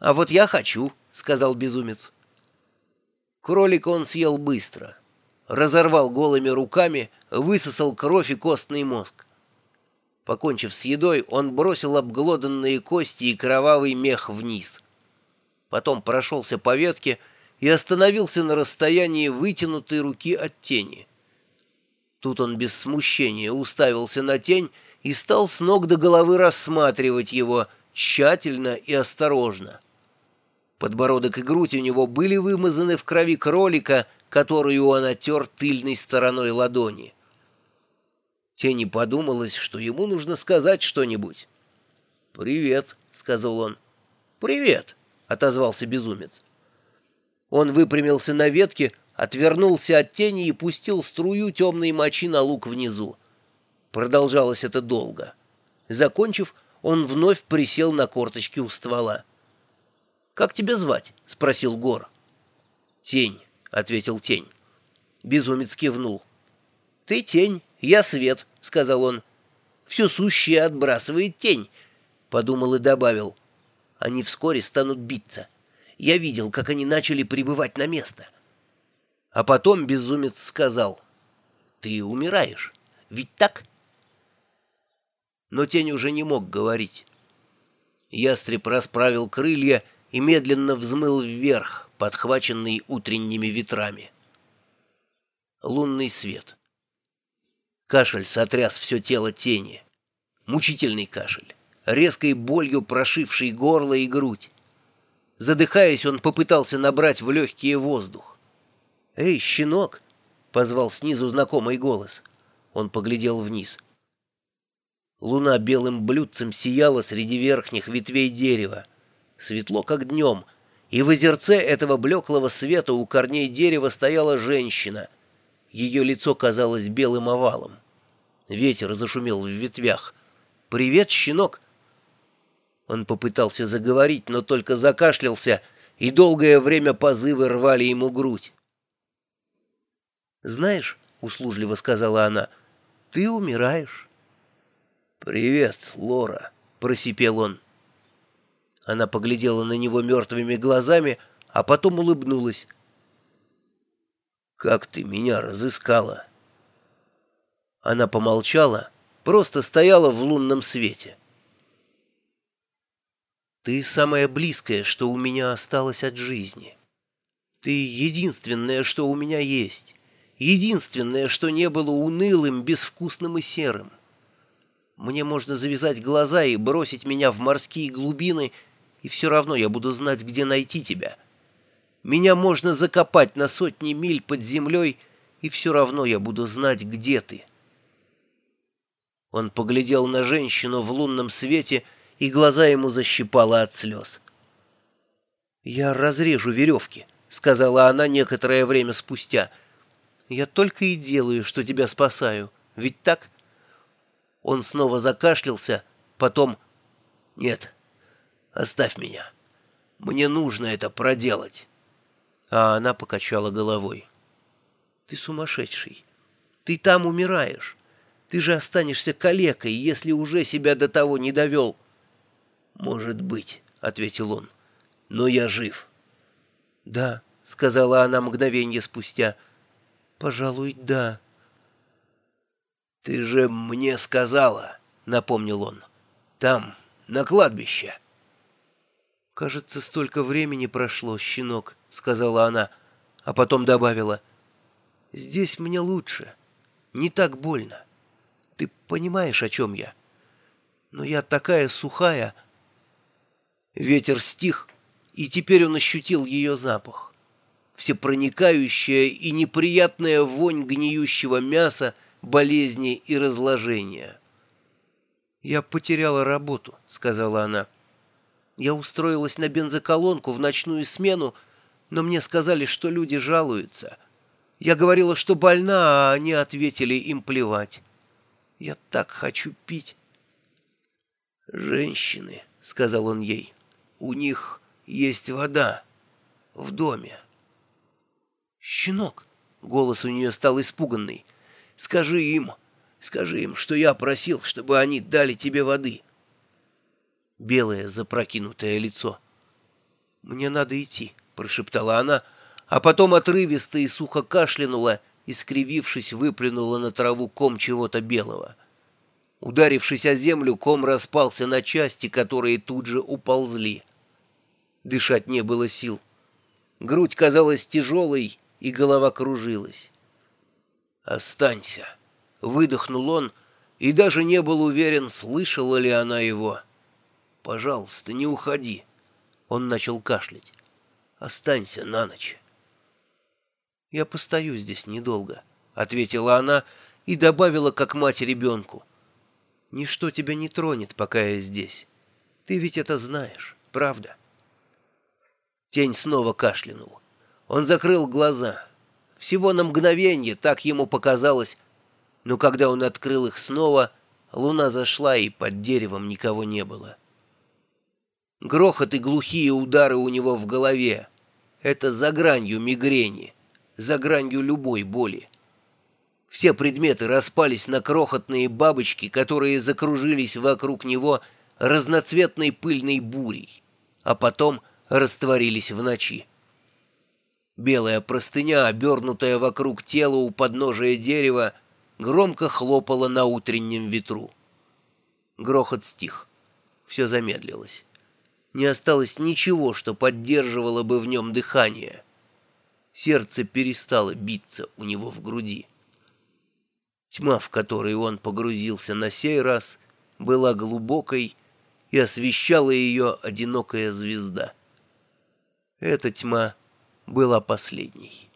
«А вот я хочу», — сказал безумец. Кролик он съел быстро. Разорвал голыми руками, высосал кровь и костный мозг. Покончив с едой, он бросил обглоданные кости и кровавый мех вниз. Потом прошелся по ветке и остановился на расстоянии вытянутой руки от тени. Тут он без смущения уставился на тень и стал с ног до головы рассматривать его тщательно и осторожно. Подбородок и грудь у него были вымазаны в крови кролика, которую он оттер тыльной стороной ладони. Тени подумалось, что ему нужно сказать что-нибудь. «Привет», — сказал он. «Привет», — отозвался безумец. Он выпрямился на ветке, отвернулся от тени и пустил струю темной мочи на лук внизу. Продолжалось это долго. Закончив, он вновь присел на корточки у ствола. «Как тебя звать?» — спросил Гор. «Тень», — ответил Тень. Безумец кивнул. «Ты тень, я свет», — сказал он. «Все сущее отбрасывает тень», — подумал и добавил. «Они вскоре станут биться. Я видел, как они начали прибывать на место». А потом безумец сказал. «Ты умираешь, ведь так?» Но тень уже не мог говорить. Ястреб расправил крылья и медленно взмыл вверх, подхваченный утренними ветрами. Лунный свет. Кашель сотряс все тело тени. Мучительный кашель, резкой болью прошивший горло и грудь. Задыхаясь, он попытался набрать в легкие воздух. «Эй, щенок!» — позвал снизу знакомый голос. Он поглядел вниз. Луна белым блюдцем сияла среди верхних ветвей дерева светло как днем, и в озерце этого блеклого света у корней дерева стояла женщина. Ее лицо казалось белым овалом. Ветер зашумел в ветвях. «Привет, щенок!» Он попытался заговорить, но только закашлялся, и долгое время позывы рвали ему грудь. «Знаешь», — услужливо сказала она, — «ты умираешь». «Привет, Лора», — просипел он. Она поглядела на него мертвыми глазами, а потом улыбнулась. «Как ты меня разыскала?» Она помолчала, просто стояла в лунном свете. «Ты самое близкое, что у меня осталось от жизни. Ты единственное, что у меня есть, единственное, что не было унылым, безвкусным и серым. Мне можно завязать глаза и бросить меня в морские глубины — и все равно я буду знать, где найти тебя. Меня можно закопать на сотни миль под землей, и все равно я буду знать, где ты». Он поглядел на женщину в лунном свете, и глаза ему защипало от слез. «Я разрежу веревки», — сказала она некоторое время спустя. «Я только и делаю, что тебя спасаю. Ведь так?» Он снова закашлялся, потом «Нет, Оставь меня. Мне нужно это проделать. А она покачала головой. Ты сумасшедший. Ты там умираешь. Ты же останешься калекой, если уже себя до того не довел. Может быть, — ответил он, — но я жив. Да, — сказала она мгновенье спустя. Пожалуй, да. Ты же мне сказала, — напомнил он, — там, на кладбище. «Кажется, столько времени прошло, щенок», — сказала она, а потом добавила. «Здесь мне лучше. Не так больно. Ты понимаешь, о чем я? Но я такая сухая». Ветер стих, и теперь он ощутил ее запах. Всепроникающая и неприятная вонь гниющего мяса, болезни и разложения. «Я потеряла работу», — сказала она. Я устроилась на бензоколонку в ночную смену, но мне сказали, что люди жалуются. Я говорила, что больна, а они ответили, им плевать. Я так хочу пить. «Женщины», — сказал он ей, — «у них есть вода в доме». «Щенок», — голос у нее стал испуганный, — «скажи им, скажи им, что я просил, чтобы они дали тебе воды» белое запрокинутое лицо. «Мне надо идти», — прошептала она, а потом отрывисто и сухо кашлянула и, скривившись, выплюнула на траву ком чего-то белого. Ударившись о землю, ком распался на части, которые тут же уползли. Дышать не было сил. Грудь казалась тяжелой, и голова кружилась. «Останься!» — выдохнул он, и даже не был уверен, слышала ли она его. «Пожалуйста, не уходи!» Он начал кашлять. «Останься на ночь». «Я постою здесь недолго», — ответила она и добавила, как мать ребенку. «Ничто тебя не тронет, пока я здесь. Ты ведь это знаешь, правда?» Тень снова кашлянул. Он закрыл глаза. Всего на мгновение, так ему показалось. Но когда он открыл их снова, луна зашла, и под деревом никого не было. Грохот и глухие удары у него в голове. Это за гранью мигрени, за гранью любой боли. Все предметы распались на крохотные бабочки, которые закружились вокруг него разноцветной пыльной бурей, а потом растворились в ночи. Белая простыня, обернутая вокруг тела у подножия дерева, громко хлопала на утреннем ветру. Грохот стих. Все замедлилось не осталось ничего, что поддерживало бы в нем дыхание. Сердце перестало биться у него в груди. Тьма, в которой он погрузился на сей раз, была глубокой, и освещала ее одинокая звезда. Эта тьма была последней.